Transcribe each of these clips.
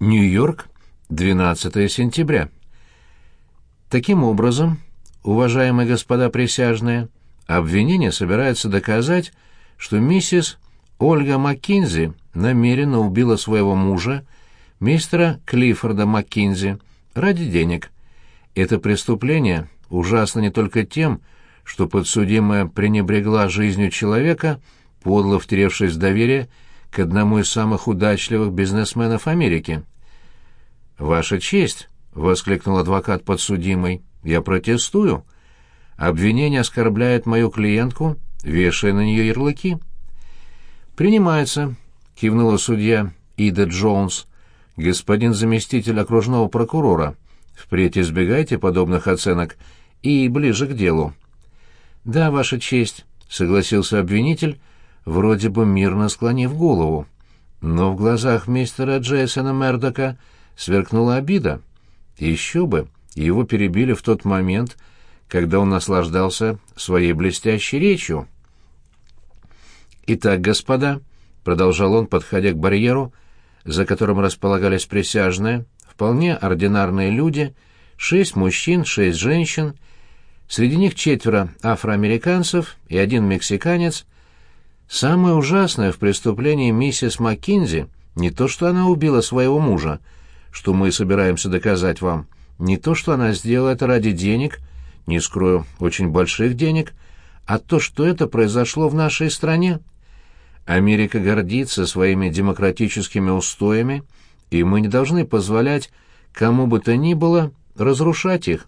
Нью-Йорк, 12 сентября. Таким образом, уважаемые господа присяжные, обвинение собирается доказать, что миссис Ольга Маккинзи намеренно убила своего мужа, мистера Клиффорда Маккинзи, ради денег. Это преступление ужасно не только тем, что подсудимая пренебрегла жизнью человека, подло втеревшись в доверие к одному из самых удачливых бизнесменов Америки. «Ваша честь!» — воскликнул адвокат подсудимый. «Я протестую. Обвинение оскорбляет мою клиентку, вешая на нее ярлыки». «Принимается», — кивнула судья Ида Джонс. «Господин заместитель окружного прокурора, впредь избегайте подобных оценок и ближе к делу». «Да, Ваша честь», — согласился обвинитель, вроде бы мирно склонив голову. Но в глазах мистера Джейсона Мердока сверкнула обида. Еще бы, его перебили в тот момент, когда он наслаждался своей блестящей речью. «Итак, господа», — продолжал он, подходя к барьеру, за которым располагались присяжные, вполне ординарные люди, шесть мужчин, шесть женщин, среди них четверо афроамериканцев и один мексиканец — Самое ужасное в преступлении миссис Маккинзи не то, что она убила своего мужа, что мы собираемся доказать вам, не то, что она сделала это ради денег, не скрою, очень больших денег, а то, что это произошло в нашей стране. Америка гордится своими демократическими устоями, и мы не должны позволять кому бы то ни было разрушать их.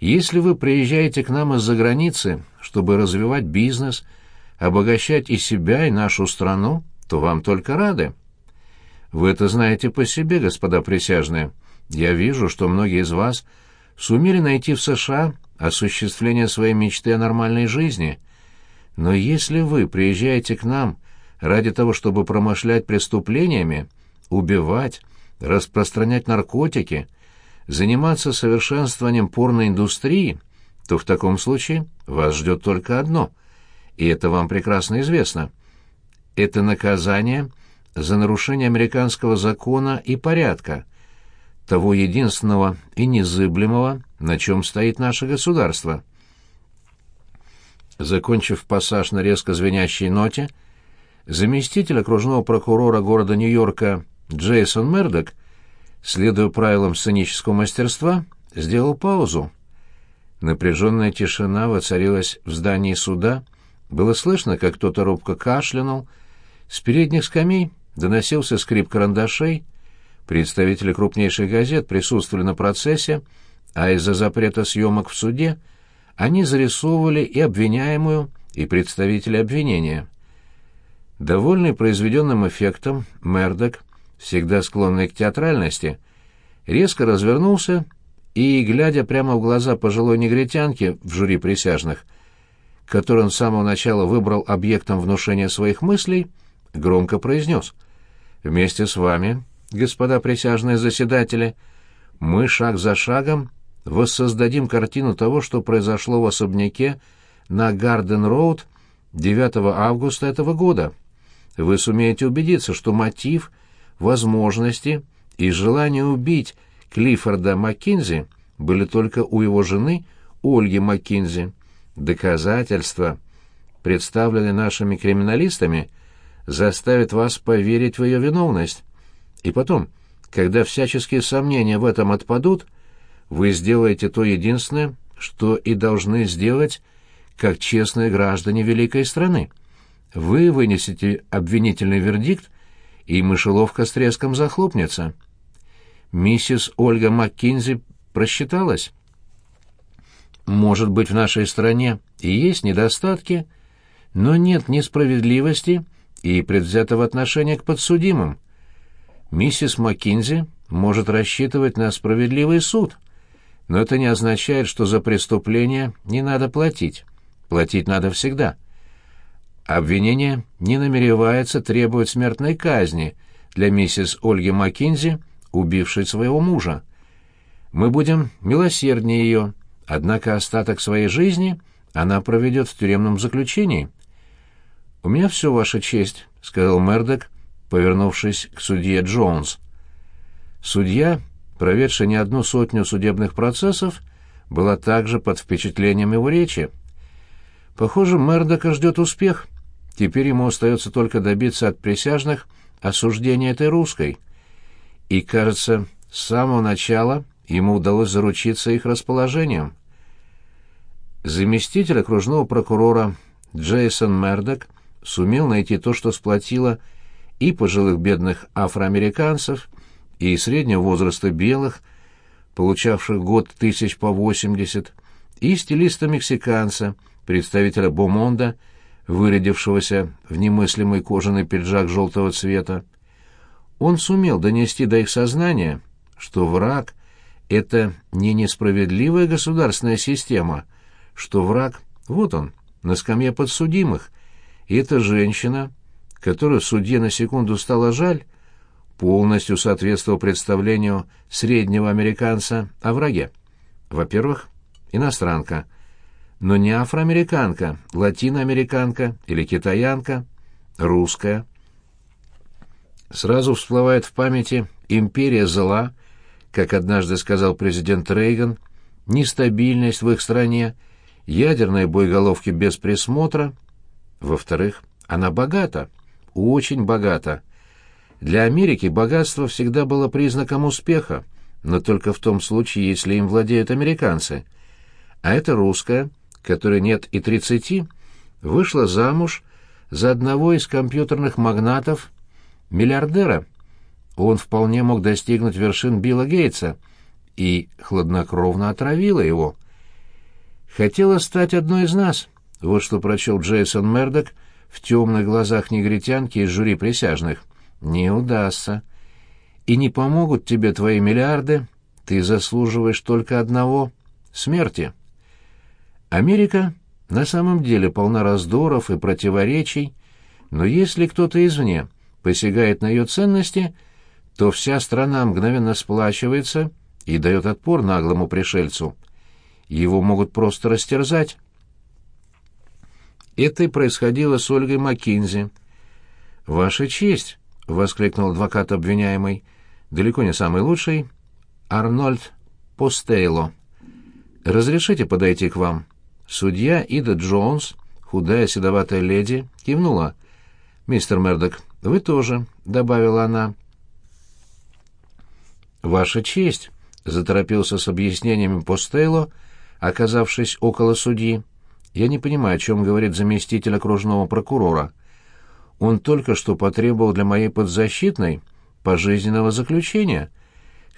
Если вы приезжаете к нам из-за границы, чтобы развивать бизнес – обогащать и себя, и нашу страну, то вам только рады. Вы это знаете по себе, господа присяжные. Я вижу, что многие из вас сумели найти в США осуществление своей мечты о нормальной жизни. Но если вы приезжаете к нам ради того, чтобы промышлять преступлениями, убивать, распространять наркотики, заниматься совершенствованием порноиндустрии, то в таком случае вас ждет только одно — и это вам прекрасно известно. Это наказание за нарушение американского закона и порядка, того единственного и незыблемого, на чем стоит наше государство. Закончив пассаж на резко звенящей ноте, заместитель окружного прокурора города Нью-Йорка Джейсон Мердок, следуя правилам сценического мастерства, сделал паузу. Напряженная тишина воцарилась в здании суда, было слышно, как кто-то робко кашлянул. С передних скамей доносился скрип карандашей. Представители крупнейших газет присутствовали на процессе, а из-за запрета съемок в суде они зарисовывали и обвиняемую, и представителей обвинения. Довольный произведенным эффектом, Мердок, всегда склонный к театральности, резко развернулся и, глядя прямо в глаза пожилой негритянке в жюри присяжных, который он с самого начала выбрал объектом внушения своих мыслей, громко произнес. «Вместе с вами, господа присяжные заседатели, мы шаг за шагом воссоздадим картину того, что произошло в особняке на Гарден-Роуд 9 августа этого года. Вы сумеете убедиться, что мотив, возможности и желание убить Клиффорда Маккинзи были только у его жены Ольги Маккинзи. Доказательства, представленные нашими криминалистами, заставят вас поверить в ее виновность. И потом, когда всяческие сомнения в этом отпадут, вы сделаете то единственное, что и должны сделать, как честные граждане великой страны. Вы вынесете обвинительный вердикт, и мышеловка с треском захлопнется. Миссис Ольга Маккинзи просчиталась. Может быть, в нашей стране и есть недостатки, но нет несправедливости и предвзятого отношения к подсудимым. Миссис Маккинзи может рассчитывать на справедливый суд, но это не означает, что за преступление не надо платить. Платить надо всегда. Обвинение не намеревается требовать смертной казни для миссис Ольги Маккинзи, убившей своего мужа. Мы будем милосерднее ее, Однако остаток своей жизни она проведет в тюремном заключении. «У меня все, Ваша честь», — сказал Мердок, повернувшись к судье Джонс. Судья, проведший не одну сотню судебных процессов, была также под впечатлением его речи. Похоже, Мердока ждет успех. Теперь ему остается только добиться от присяжных осуждения этой русской. И, кажется, с самого начала ему удалось заручиться их расположением. Заместитель окружного прокурора Джейсон Мердок сумел найти то, что сплотило и пожилых бедных афроамериканцев, и среднего возраста белых, получавших год тысяч по восемьдесят, и стилиста-мексиканца, представителя Бомонда, вырядившегося в немыслимый кожаный пиджак желтого цвета. Он сумел донести до их сознания, что враг — это не несправедливая государственная система, что враг — вот он, на скамье подсудимых, и эта женщина, которую судье на секунду стало жаль, полностью соответствовал представлению среднего американца о враге. Во-первых, иностранка, но не афроамериканка, латиноамериканка или китаянка, русская. Сразу всплывает в памяти империя зла, как однажды сказал президент Рейган, нестабильность в их стране, ядерные боеголовки без присмотра. Во-вторых, она богата, очень богата. Для Америки богатство всегда было признаком успеха, но только в том случае, если им владеют американцы. А эта русская, которой нет и тридцати, вышла замуж за одного из компьютерных магнатов, миллиардера. Он вполне мог достигнуть вершин Билла Гейтса и хладнокровно отравила его. Хотела стать одной из нас. Вот что прочел Джейсон Мердок в темных глазах негритянки из жюри присяжных. Не удастся. И не помогут тебе твои миллиарды, ты заслуживаешь только одного — смерти. Америка на самом деле полна раздоров и противоречий, но если кто-то извне посягает на ее ценности, то вся страна мгновенно сплачивается и дает отпор наглому пришельцу. Его могут просто растерзать. Это и происходило с Ольгой Маккинзи. «Ваша честь!» — воскликнул адвокат обвиняемый, далеко не самый лучший, Арнольд Постейло. «Разрешите подойти к вам?» Судья Ида Джонс, худая седоватая леди, кивнула. «Мистер Мердок, вы тоже», — добавила она. «Ваша честь», — заторопился с объяснениями Постейло, оказавшись около судьи. «Я не понимаю, о чем говорит заместитель окружного прокурора». Он только что потребовал для моей подзащитной пожизненного заключения,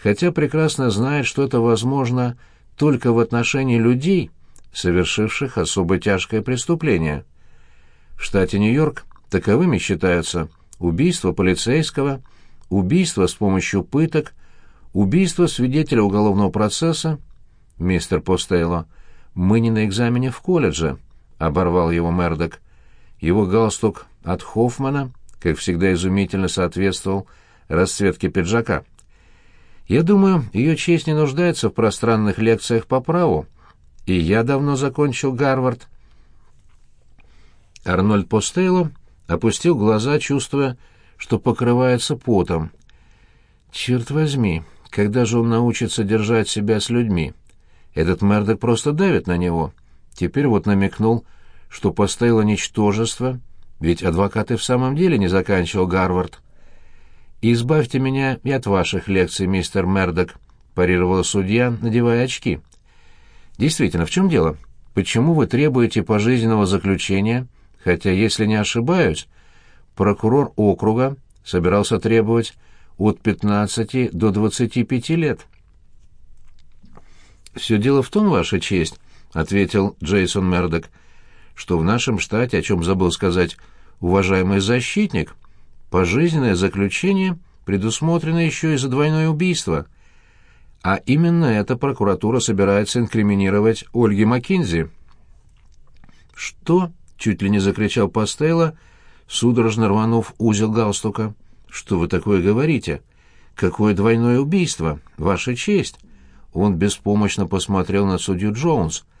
хотя прекрасно знает, что это возможно только в отношении людей, совершивших особо тяжкое преступление. В штате Нью-Йорк таковыми считаются убийство полицейского, убийство с помощью пыток, убийство свидетеля уголовного процесса. «Мистер Постейло, мы не на экзамене в колледже», — оборвал его Мердок. Его галстук от Хоффмана, как всегда изумительно соответствовал расцветке пиджака. Я думаю, ее честь не нуждается в пространных лекциях по праву, и я давно закончил Гарвард. Арнольд Постейло опустил глаза, чувствуя, что покрывается потом. Черт возьми, когда же он научится держать себя с людьми? Этот Мердок просто давит на него. Теперь вот намекнул, что Постейло ничтожество — ведь адвокат и в самом деле не заканчивал Гарвард. «Избавьте меня и от ваших лекций, мистер Мердок», — парировала судья, надевая очки. «Действительно, в чем дело? Почему вы требуете пожизненного заключения, хотя, если не ошибаюсь, прокурор округа собирался требовать от 15 до 25 лет?» «Все дело в том, Ваша честь», — ответил Джейсон Мердок, — что в нашем штате, о чем забыл сказать уважаемый защитник, пожизненное заключение предусмотрено еще и за двойное убийство. А именно это прокуратура собирается инкриминировать Ольге Маккинзи. «Что?» — чуть ли не закричал Пастелло, судорожно рванув узел галстука. «Что вы такое говорите? Какое двойное убийство? Ваша честь!» Он беспомощно посмотрел на судью Джонс —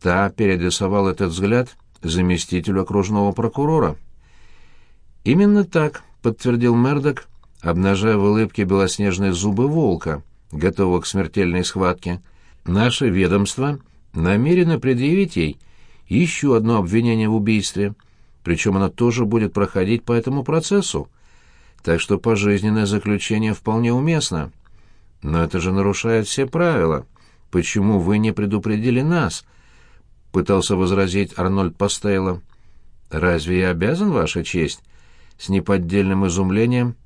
Та переадресовал этот взгляд заместителю окружного прокурора. «Именно так», — подтвердил Мердок, обнажая в улыбке белоснежные зубы волка, готового к смертельной схватке. «Наше ведомство намерено предъявить ей еще одно обвинение в убийстве, причем оно тоже будет проходить по этому процессу, так что пожизненное заключение вполне уместно. Но это же нарушает все правила. Почему вы не предупредили нас?» — пытался возразить Арнольд Пастейло. «Разве я обязан, Ваша честь?» С неподдельным изумлением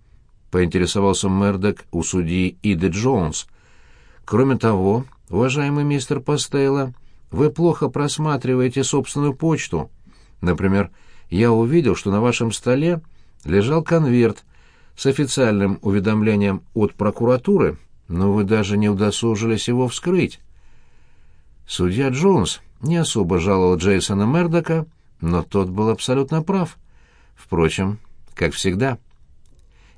поинтересовался Мердок у судьи Иды Джонс. «Кроме того, уважаемый мистер Пастейло, вы плохо просматриваете собственную почту. Например, я увидел, что на вашем столе лежал конверт с официальным уведомлением от прокуратуры, но вы даже не удосужились его вскрыть». Судья Джонс не особо жаловал Джейсона Мердока, но тот был абсолютно прав. Впрочем, как всегда.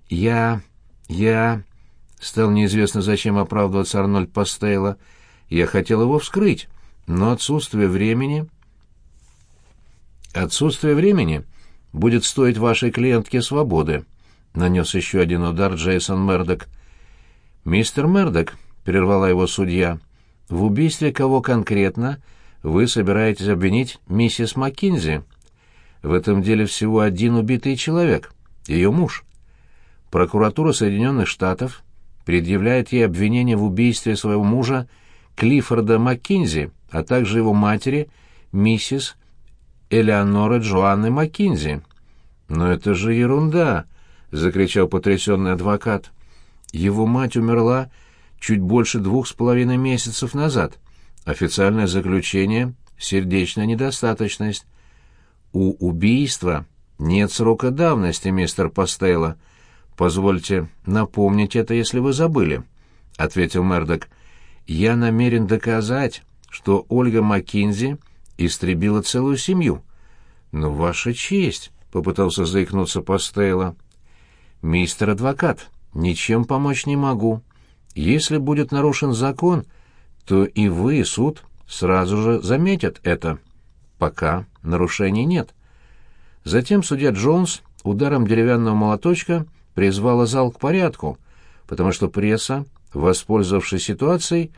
«Я... я...» — стал неизвестно зачем оправдываться Арнольд Пастейла. «Я хотел его вскрыть, но отсутствие времени...» «Отсутствие времени будет стоить вашей клиентке свободы», — нанес еще один удар Джейсон Мердок. «Мистер Мердок», — прервала его судья, — «в убийстве кого конкретно вы собираетесь обвинить миссис Маккинзи. В этом деле всего один убитый человек, ее муж. Прокуратура Соединенных Штатов предъявляет ей обвинение в убийстве своего мужа Клиффорда Маккинзи, а также его матери, миссис Элеоноры Джоанны Маккинзи. «Но это же ерунда!» — закричал потрясенный адвокат. «Его мать умерла чуть больше двух с половиной месяцев назад. Официальное заключение — сердечная недостаточность. У убийства нет срока давности, мистер Пастелло. Позвольте напомнить это, если вы забыли, — ответил Мердок. Я намерен доказать, что Ольга Маккинзи истребила целую семью. Но ваша честь, — попытался заикнуться Пастелло. Мистер адвокат, ничем помочь не могу. Если будет нарушен закон, то и вы, и суд, сразу же заметят это. Пока нарушений нет. Затем судья Джонс ударом деревянного молоточка призвала зал к порядку, потому что пресса, воспользовавшись ситуацией,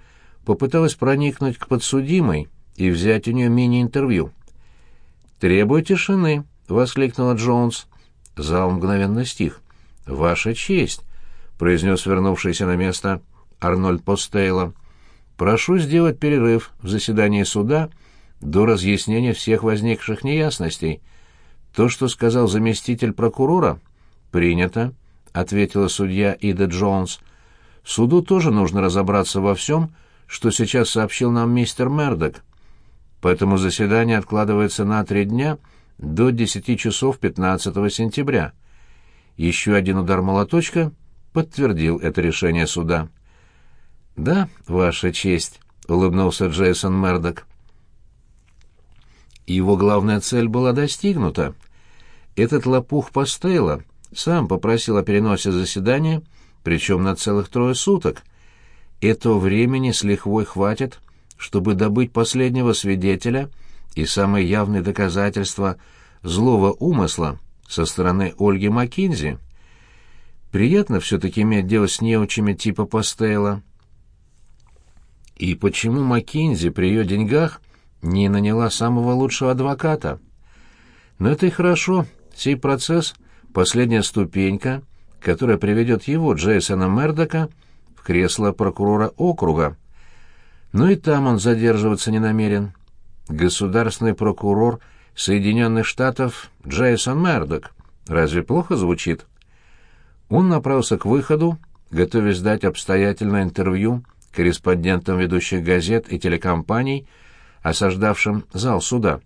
попыталась проникнуть к подсудимой и взять у нее мини-интервью. «Требую тишины!» — воскликнула Джонс. Зал мгновенно стих. «Ваша честь!» — произнес вернувшийся на место Арнольд Постейло. Прошу сделать перерыв в заседании суда до разъяснения всех возникших неясностей. То, что сказал заместитель прокурора, принято, ответила судья Ида Джонс. Суду тоже нужно разобраться во всем, что сейчас сообщил нам мистер Мердок. Поэтому заседание откладывается на три дня до 10 часов 15 сентября. Еще один удар молоточка подтвердил это решение суда. «Да, Ваша честь», — улыбнулся Джейсон Мердок. Его главная цель была достигнута. Этот лопух Пастейла сам попросил о переносе заседания, причем на целых трое суток. Этого времени с лихвой хватит, чтобы добыть последнего свидетеля и самое явное доказательство злого умысла со стороны Ольги Маккинзи. Приятно все-таки иметь дело с неучами типа Пастейла. И почему Маккинзи при ее деньгах не наняла самого лучшего адвоката? Но это и хорошо. Сей процесс — последняя ступенька, которая приведет его, Джейсона Мердока, в кресло прокурора округа. Но и там он задерживаться не намерен. Государственный прокурор Соединенных Штатов Джейсон Мердок. Разве плохо звучит? Он направился к выходу, готовясь дать обстоятельное интервью корреспондентам ведущих газет и телекомпаний, осаждавшим зал суда.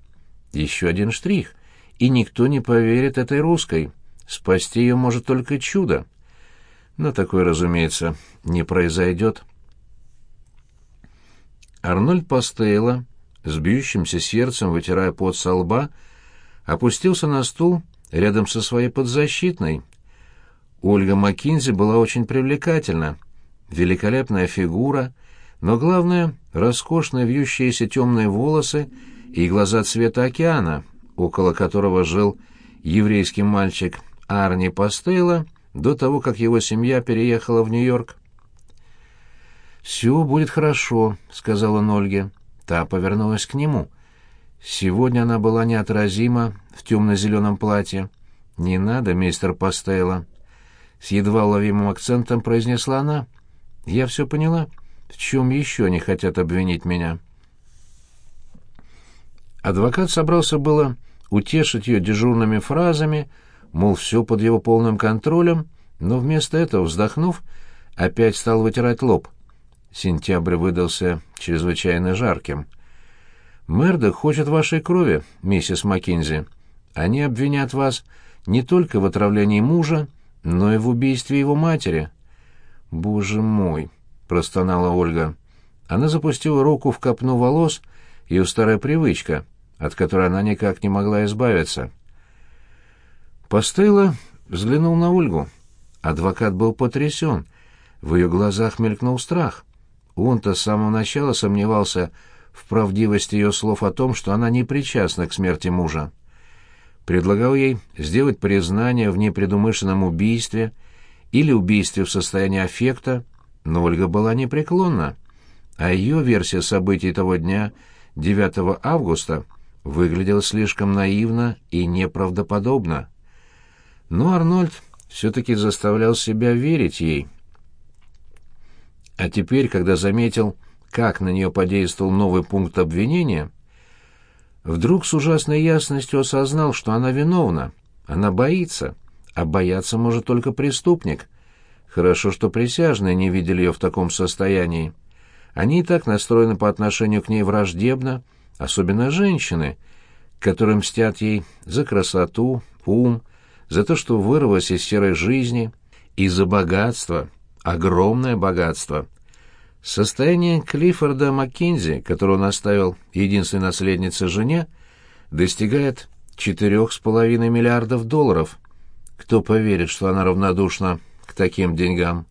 Еще один штрих, и никто не поверит этой русской. Спасти ее может только чудо. Но такое, разумеется, не произойдет. Арнольд Пастейла, с бьющимся сердцем, вытирая пот со лба, опустился на стул рядом со своей подзащитной. Ольга Маккинзи была очень привлекательна — великолепная фигура, но главное — роскошные вьющиеся темные волосы и глаза цвета океана, около которого жил еврейский мальчик Арни Пастейла до того, как его семья переехала в Нью-Йорк. «Все будет хорошо», — сказала он Ольге. Та повернулась к нему. Сегодня она была неотразима в темно-зеленом платье. «Не надо, мистер Пастелло», — с едва уловимым акцентом произнесла она. «Я все поняла. В чем еще не хотят обвинить меня?» Адвокат собрался было утешить ее дежурными фразами, мол, все под его полным контролем, но вместо этого, вздохнув, опять стал вытирать лоб. Сентябрь выдался чрезвычайно жарким. «Мердок хочет вашей крови, миссис Маккинзи. Они обвинят вас не только в отравлении мужа, но и в убийстве его матери». «Боже мой!» — простонала Ольга. Она запустила руку в копну волос, ее старая привычка, от которой она никак не могла избавиться. Постыла, взглянул на Ольгу. Адвокат был потрясен. В ее глазах мелькнул страх. Он-то с самого начала сомневался в правдивости ее слов о том, что она не причастна к смерти мужа. Предлагал ей сделать признание в непредумышленном убийстве или убийстве в состоянии аффекта, но Ольга была непреклонна, а ее версия событий того дня, 9 августа, выглядела слишком наивно и неправдоподобно. Но Арнольд все-таки заставлял себя верить ей. А теперь, когда заметил, как на нее подействовал новый пункт обвинения, вдруг с ужасной ясностью осознал, что она виновна, она боится, а бояться может только преступник. Хорошо, что присяжные не видели ее в таком состоянии. Они и так настроены по отношению к ней враждебно, особенно женщины, которые мстят ей за красоту, ум, за то, что вырвалась из серой жизни, и за богатство, огромное богатство. Состояние Клиффорда Маккензи, которое он оставил единственной наследнице жене, достигает четырех с половиной миллиардов долларов. Кто поверит, что она равнодушна к таким деньгам?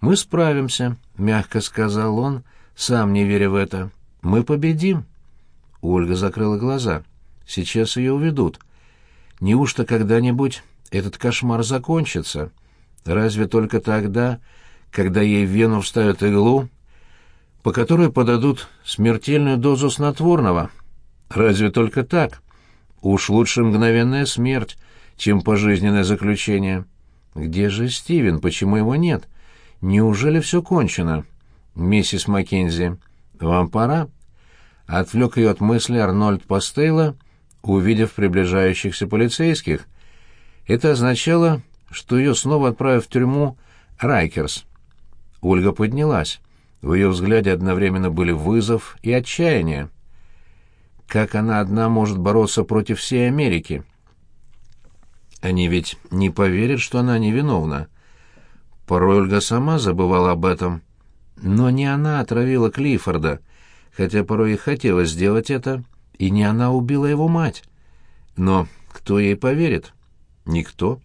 «Мы справимся», — мягко сказал он, сам не веря в это. «Мы победим». Ольга закрыла глаза. «Сейчас ее уведут. Неужто когда-нибудь этот кошмар закончится? Разве только тогда, когда ей в вену вставят иглу, по которой подадут смертельную дозу снотворного? Разве только так? Уж лучше мгновенная смерть, чем пожизненное заключение. Где же Стивен? Почему его нет? Неужели все кончено? Миссис Маккензи, вам пора?» Отвлек ее от мысли Арнольд Пастейла, увидев приближающихся полицейских. Это означало, что ее снова отправят в тюрьму Райкерс. Ольга поднялась. В ее взгляде одновременно были вызов и отчаяние. Как она одна может бороться против всей Америки? Они ведь не поверят, что она невиновна. Порой Ольга сама забывала об этом. Но не она отравила Клиффорда — хотя порой и хотела сделать это, и не она убила его мать. Но кто ей поверит? Никто.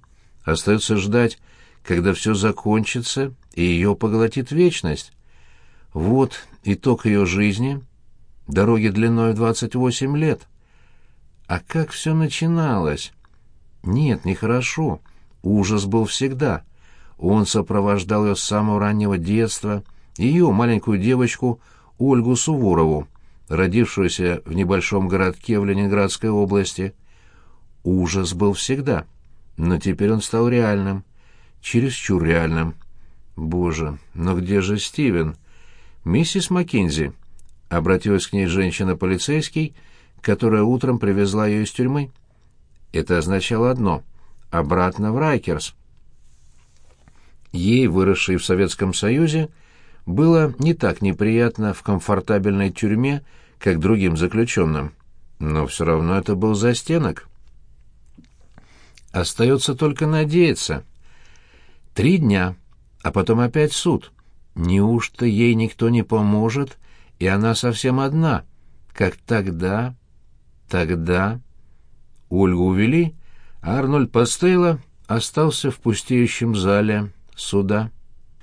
Остается ждать, когда все закончится, и ее поглотит вечность. Вот итог ее жизни, дороги длиной в двадцать восемь лет. А как все начиналось? Нет, нехорошо. Ужас был всегда. Он сопровождал ее с самого раннего детства, ее, маленькую девочку, Ольгу Суворову, родившуюся в небольшом городке в Ленинградской области. Ужас был всегда, но теперь он стал реальным, чересчур реальным. Боже, но где же Стивен? Миссис Маккензи, обратилась к ней женщина-полицейский, которая утром привезла ее из тюрьмы. Это означало одно — обратно в Райкерс. Ей, выросшей в Советском Союзе, — было не так неприятно в комфортабельной тюрьме, как другим заключенным. Но все равно это был застенок. Остается только надеяться. Три дня, а потом опять суд. Неужто ей никто не поможет, и она совсем одна, как тогда, тогда... Ольгу увели, а Арнольд Пастейла остался в пустеющем зале суда.